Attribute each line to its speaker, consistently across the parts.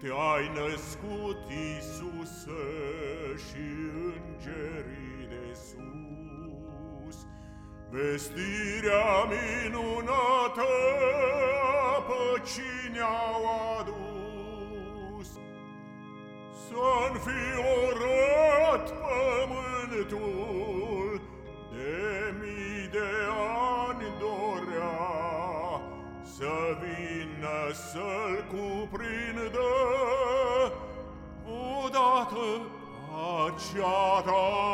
Speaker 1: te-ai născut, Iisuse, și îngerii de sus, Vestirea minunată a păcii au adus. Să-mi fi orat pământul Să vină să-l cuprindă odată pacea ta.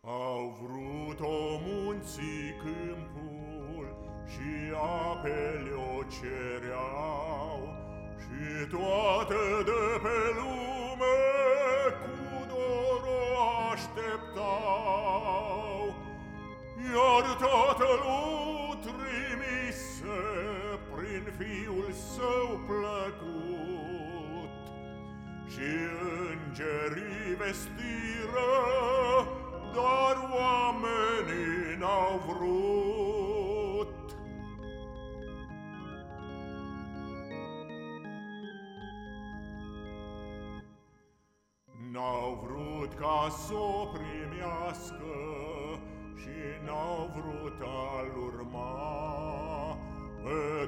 Speaker 1: Au vrut-o munții câmpul și apele o cereau Și toate de Fiul Său plăcut Și îngerii vestiră dar oamenii n-au vrut. N-au vrut ca să o primească și n-au vrut a-l urma pe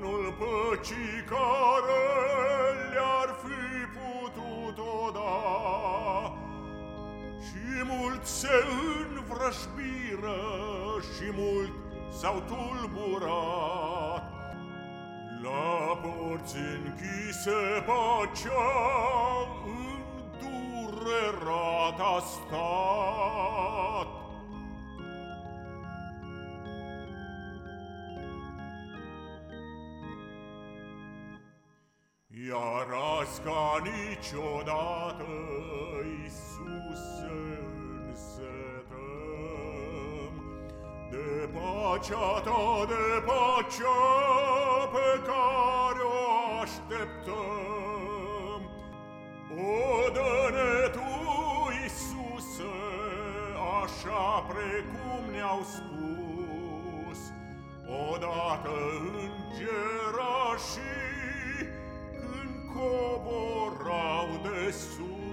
Speaker 1: Domnul păcii care le-ar fi putut-o da mulți se învrășbiră și mult s-au tulburat. La porți închise pacea îndurerat a stat. Iar azi ca niciodată, Iisuse, pacea ta, de pacea pe care o așteptăm. O, dă-ne Tu, Iisuse, așa precum ne-au spus, odată îngerașii Jesus.